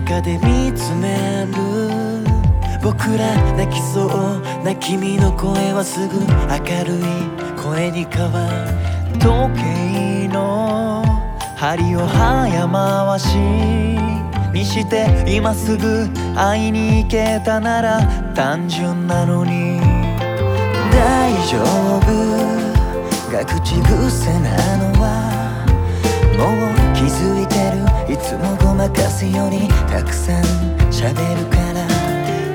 中で見つめる僕ら泣きそうな君の声はすぐ明るい声に変わる時計の針を早回しにして今すぐ会いに行けたなら単純なのに大丈夫が口癖なのはもうよりたくさん喋るから。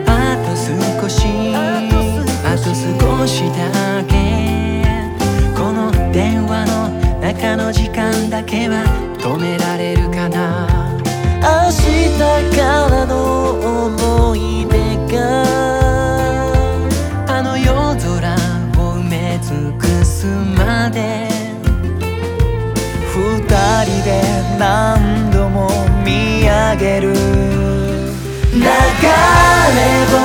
あと少しあと少しだけ。この電話の中の時間だけは止められるかな。明日からの思い出が。あの夜空を埋め尽くすまで。二人で何度も見げる。流れ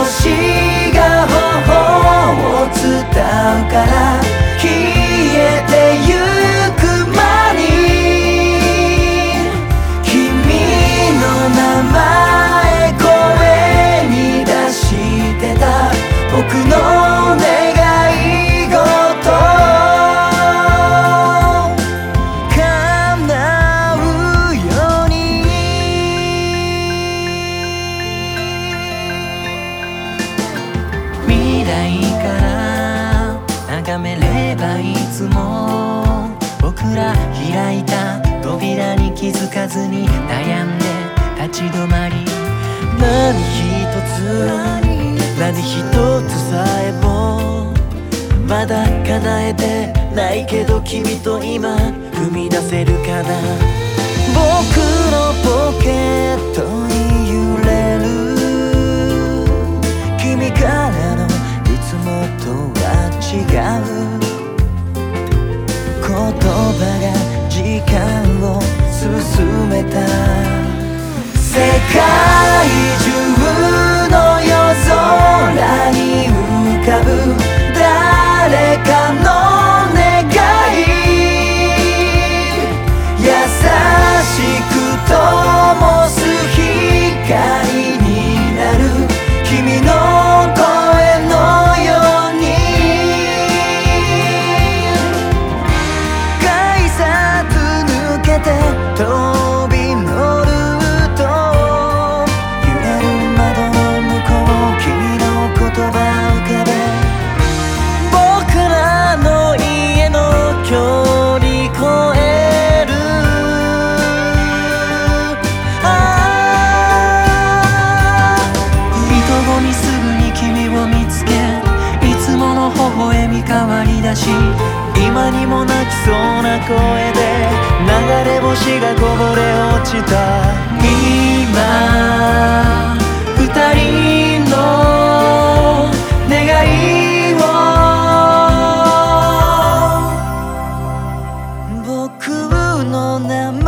星。未来から眺めればいつも僕ら開いた扉に気づかずに悩んで立ち止まり。何一つ何一つさえもまだ叶えてないけど君と今踏み出せるかな。僕のポケット。誰か今にも泣きそうな声で流れ星がこぼれ落ちた。今二人の願いを。僕の涙